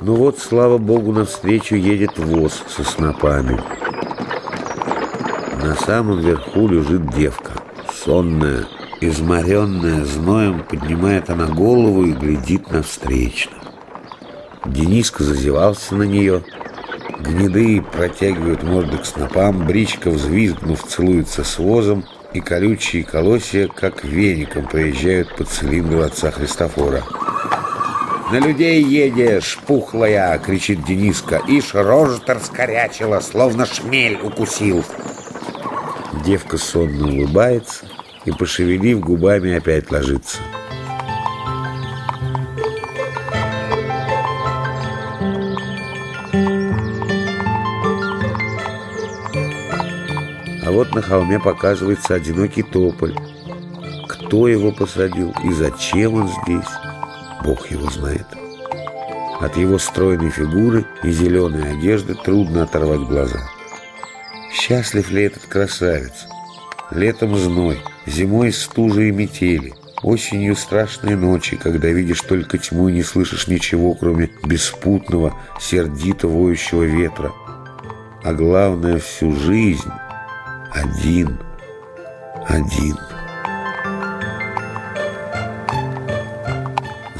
Ну вот, слава богу, навстречу едет воз со снопами. На самом верху лежит девка, сонная, изморенная зноем, поднимает она голову и глядит навстречу. Дениска зазевался на нее. Гнеды протягивают морды к снопам, бричка, взвизгнув, целуется с возом, и колючие колосья, как веником, проезжают по цилиндру отца Христофора. «На людей едешь, пухлая!» — кричит Дениска. «Ишь, рожа-то раскорячила, словно шмель укусил!» Девка сонно улыбается и, пошевелив губами, опять ложится. А вот на холме показывается одинокий тополь. Кто его посадил и зачем он здесь, Бог его знает. От его стройной фигуры и зеленой одежды трудно оторвать глаза. Счастлив ли этот красавец? Летом зной, зимой стужа и метели, осенью страшные ночи, когда видишь только тьму и не слышишь ничего, кроме беспутного, сердито воющего ветра. А главное, всю жизнь один, один.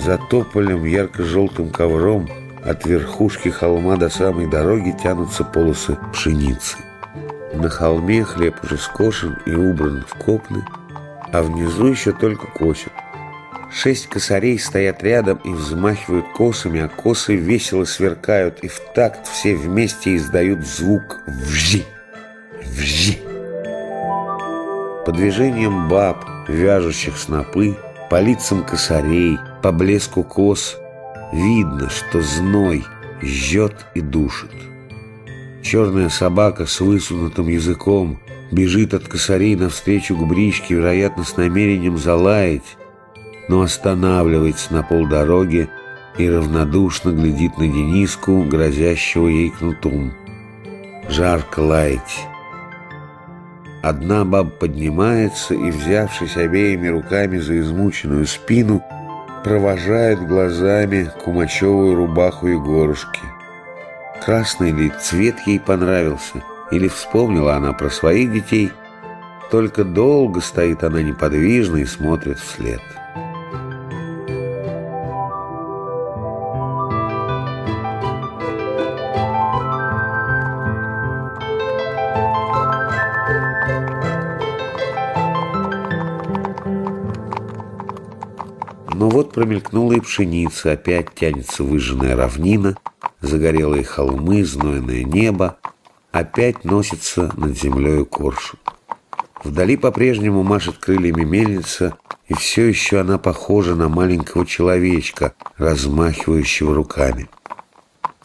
За тополем ярко-желтым ковром от верхушки холма до самой дороги тянутся полосы пшеницы. На холме хлеб уже скошен и убран в копны, а внизу еще только косят. Шесть косарей стоят рядом и взмахивают косами, а косы весело сверкают, и в такт все вместе издают звук «вжи! Вжи!». По движениям баб, вяжущих снопы, по лицам косарей, по блеску кос, видно, что зной жжет и душит. Черная собака с высунутым языком бежит от косарей навстречу к бричке, вероятно, с намерением залаять, но останавливается на полдороги и равнодушно глядит на Дениску, грозящего ей кнутом. Жарко лаять. Одна баба поднимается и, взявшись обеими руками за измученную спину, провожает глазами кумачевую рубаху Егорушки. Красный ли цвет ей понравился, или вспомнила она про своих детей, только долго стоит она неподвижно и смотрит вслед. Но вот промелькнула и пшеница, опять тянется выжженная равнина, загорелые холмы, знойное небо, опять носится над землей коршун. Вдали по-прежнему машет крыльями мельница, и все еще она похожа на маленького человечка, размахивающего руками.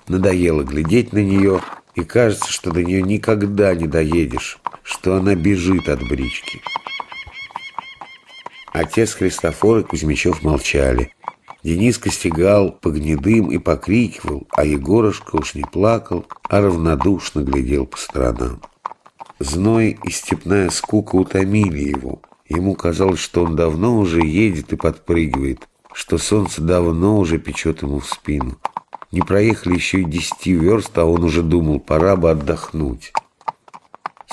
Надоело глядеть на нее, и кажется, что до нее никогда не доедешь, что она бежит от брички. Отец Христофор и Кузьмичев молчали. Дениска стегал по гнедым и покрикивал, а Егорушка уж не плакал, а равнодушно глядел по сторонам. Зной и степная скука утомили его. Ему казалось, что он давно уже едет и подпрыгивает, что солнце давно уже печет ему в спину. Не проехали еще и десяти верст, а он уже думал, пора бы отдохнуть.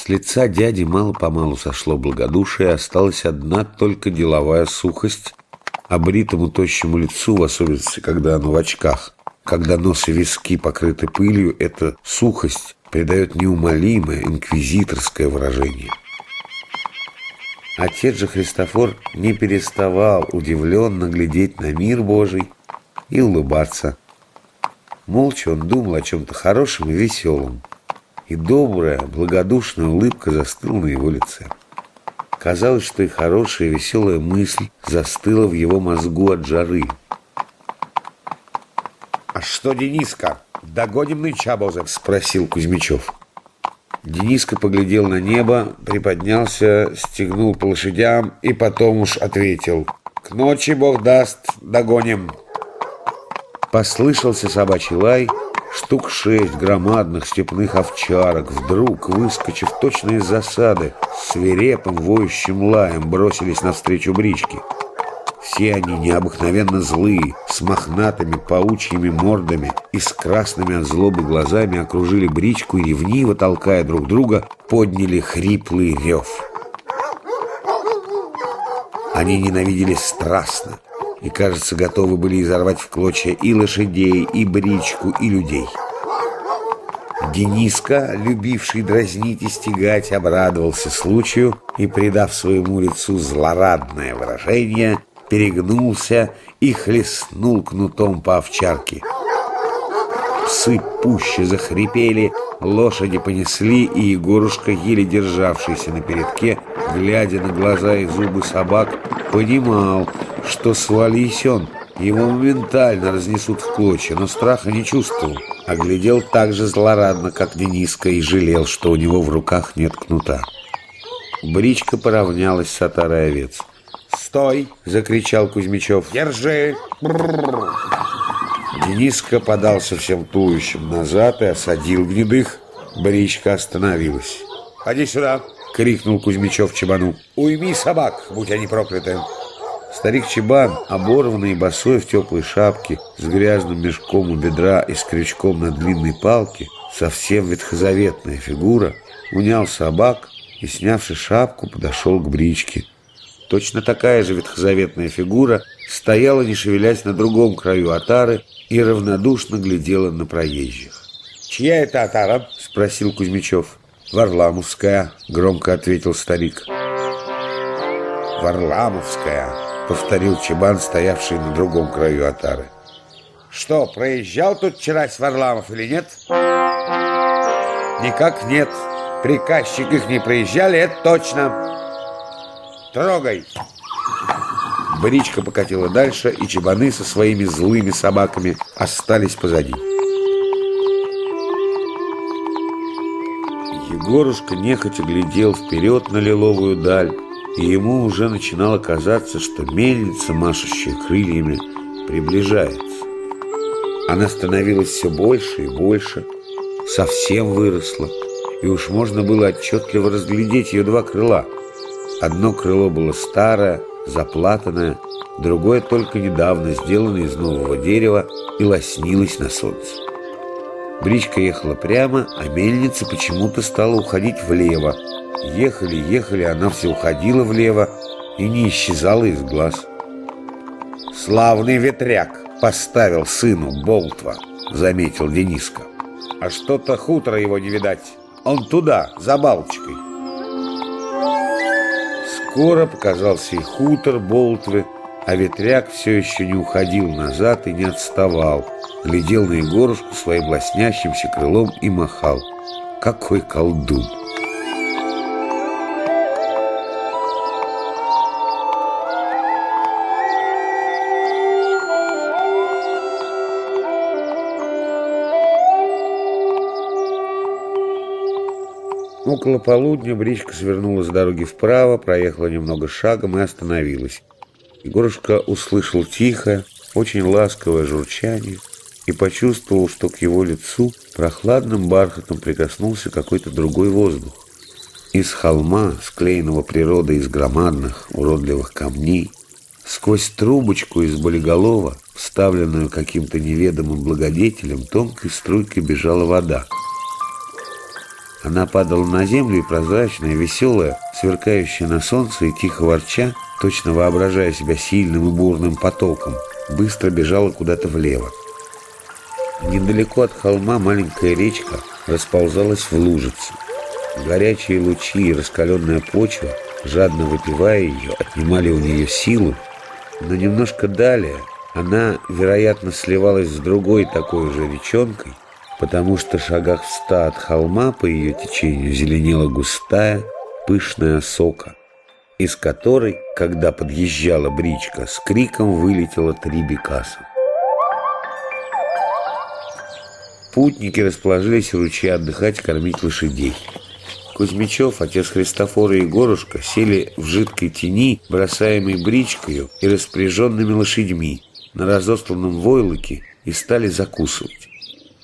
С лица дяди мало-помалу сошло благодушие, осталась одна только деловая сухость, а бритому тощему лицу, в особенности, когда оно в очках, когда нос и виски покрыты пылью, эта сухость придает неумолимое инквизиторское выражение. Отец же Христофор не переставал удивленно глядеть на мир Божий и улыбаться. Молча он думал о чем-то хорошем и веселом и добрая, благодушная улыбка застыла на его лице. Казалось, что и хорошая, веселая мысль застыла в его мозгу от жары. «А что, Дениска, догоним нынче обозы?» – спросил Кузьмичев. Дениска поглядел на небо, приподнялся, стегнул по лошадям и потом уж ответил. «К ночи, Бог даст, догоним!» Послышался собачий лай – Штук шесть громадных степных овчарок, вдруг, выскочив точно из засады, свирепым воющим лаем бросились навстречу бричке. Все они необыкновенно злые, с мохнатыми паучьими мордами и с красными от злобы глазами окружили бричку и ревниво, толкая друг друга, подняли хриплый рев. Они ненавидели страстно и, кажется, готовы были изорвать в клочья и лошадей, и бричку, и людей. Дениска, любивший дразнить и стегать, обрадовался случаю и, придав своему лицу злорадное выражение, перегнулся и хлестнул кнутом по овчарке. Псы пуще захрипели, лошади понесли, и Егорушка, еле державшийся на передке, глядя на глаза и зубы собак, понимал, что свались он, его моментально разнесут в клочья, но страха не чувствовал, а глядел так же злорадно, как Дениска, и жалел, что у него в руках нет кнута. Бричка поравнялась с отарой овец. «Стой!» — закричал Кузьмичев. «Держи!» Дениска подался всем туловищем назад и осадил гнедых. Бричка остановилась. «Ходи сюда!» — крикнул Кузьмичев Чебану. «Уйми собак, будь они прокляты!» Старик Чебан, оборванный и босой в теплой шапке, с грязным мешком у бедра и с крючком на длинной палке, совсем ветхозаветная фигура, унял собак и, снявши шапку, подошел к бричке. Точно такая же ветхозаветная фигура стояла, не шевелясь на другом краю отары и равнодушно глядела на проезжих. «Чья это отара?» — спросил Кузьмичев. «Варламовская», — громко ответил старик. «Варламовская», — повторил Чебан, стоявший на другом краю отары. «Что, проезжал тут вчера с Варламов или нет?» «Никак нет. Приказчик их не проезжали, это точно». «Трогай!» Бричка покатила дальше, и чебаны со своими злыми собаками остались позади. Егорушка нехотя глядел вперед на лиловую даль, и ему уже начинало казаться, что мельница, машущая крыльями, приближается. Она становилась все больше и больше, совсем выросла, и уж можно было отчетливо разглядеть ее два крыла. Одно крыло было старое, заплатанное, другое только недавно сделано из нового дерева и лоснилось на солнце. Бричка ехала прямо, а мельница почему-то стала уходить влево, Ехали, ехали, она все уходила влево и не исчезала из глаз. «Славный ветряк!» — поставил сыну Болтва, — заметил Дениска. «А что-то хутро его не видать. Он туда, за балочкой». Скоро показался и хутор Болтвы, а ветряк все еще не уходил назад и не отставал. Глядел на Егорушку своим лоснящимся крылом и махал. Какой колдун! Около полудня бричка свернула с дороги вправо, проехала немного шагом и остановилась. Егорушка услышал тихое, очень ласковое журчание и почувствовал, что к его лицу прохладным бархатом прикоснулся какой-то другой воздух. Из холма, склеенного природой из громадных, уродливых камней, сквозь трубочку из болиголова, вставленную каким-то неведомым благодетелем, тонкой струйкой бежала вода — она падала на землю и прозрачная, веселая, сверкающая на солнце и тихо ворча, точно воображая себя сильным и бурным потоком, быстро бежала куда-то влево. Недалеко от холма маленькая речка расползалась в лужице. Горячие лучи и раскаленная почва, жадно выпивая ее, отнимали у нее силу, но немножко далее она, вероятно, сливалась с другой такой же речонкой, потому что в шагах в ста от холма по ее течению зеленела густая, пышная сока, из которой, когда подъезжала бричка, с криком вылетело три бекаса. Путники расположились у ручья отдыхать, кормить лошадей. Кузьмичев, отец Христофора и Егорушка сели в жидкой тени, бросаемой бричкою и распоряженными лошадьми на разосланном войлоке и стали закусывать.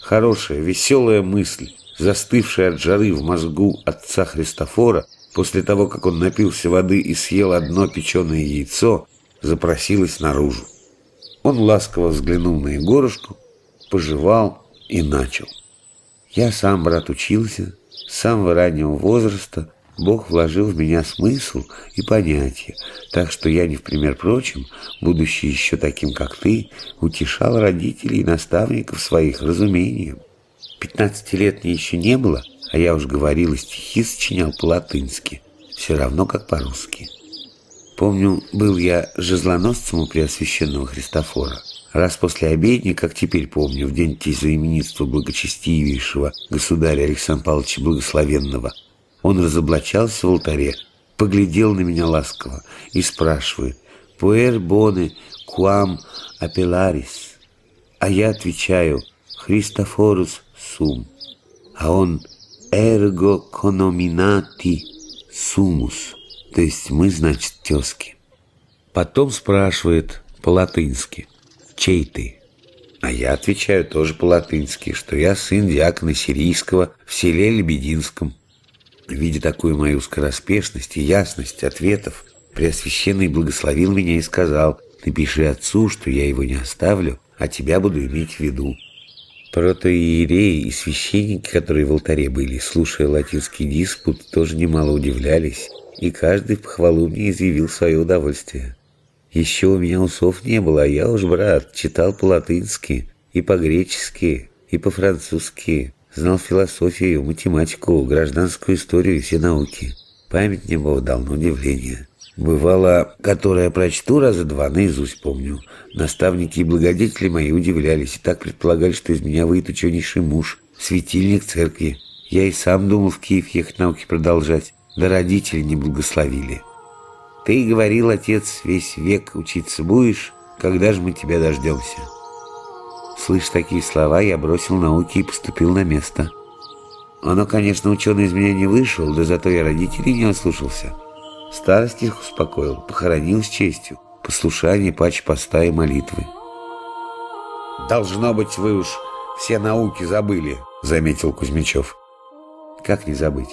Хорошая, веселая мысль, застывшая от жары в мозгу отца Христофора, после того, как он напился воды и съел одно печеное яйцо, запросилась наружу. Он ласково взглянул на Егорушку, пожевал и начал. Я сам, брат, учился, с самого раннего возраста Бог вложил в меня смысл и понятие, так что я, не в пример прочим, будучи еще таким, как ты, утешал родителей и наставников своих разумением. Пятнадцати лет мне еще не было, а я уж говорил и стихи сочинял по-латынски, все равно как по-русски. Помню, был я жезлоносцем у Преосвященного Христофора. Раз после обедни, как теперь помню, в день тезоименитства благочестивейшего государя Александра Павловича Благословенного, он разоблачался в алтаре, поглядел на меня ласково и спрашивает «Пуэр боне куам апеларис?» А я отвечаю «Христофорус сум». А он «Эрго кономинати сумус», то есть мы, значит, тезки. Потом спрашивает по-латынски «Чей ты?» А я отвечаю тоже по-латынски, что я сын диакона сирийского в селе Лебединском. Видя такую мою скороспешность и ясность ответов, Преосвященный благословил меня и сказал, «Напиши отцу, что я его не оставлю, а тебя буду иметь в виду». Протоиереи и священники, которые в алтаре были, слушая латинский диспут, тоже немало удивлялись, и каждый в похвалу мне изъявил свое удовольствие. Еще у меня усов не было, а я уж, брат, читал по-латынски, и по-гречески, и по-французски, знал философию, математику, гражданскую историю и все науки. Память мне Бог дал на удивление. Бывало, которое прочту раза два, наизусть помню. Наставники и благодетели мои удивлялись и так предполагали, что из меня выйдет ученейший муж, светильник церкви. Я и сам думал в Киев ехать науки продолжать, да родители не благословили. Ты говорил, отец, весь век учиться будешь, когда же мы тебя дождемся? Слышь такие слова, я бросил науки и поступил на место. Оно, конечно, ученый из меня не вышел, да зато я родителей не ослушался. Старость их успокоил, похоронил с честью, послушание, пач поста и молитвы. «Должно быть, вы уж все науки забыли», — заметил Кузьмичев. «Как не забыть?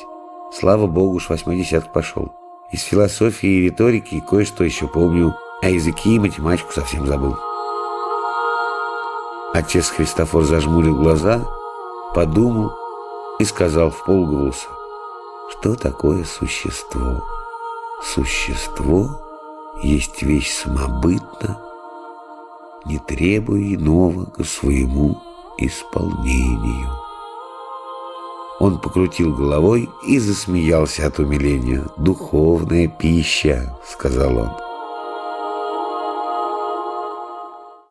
Слава богу, уж восьмой десяток пошел. Из философии и риторики кое-что еще помню, а языки и математику совсем забыл». Отец Христофор зажмурил глаза, подумал и сказал в полголоса, что такое существо. Существо есть вещь самобытна, не требуя иного к своему исполнению. Он покрутил головой и засмеялся от умиления. «Духовная пища», — сказал он.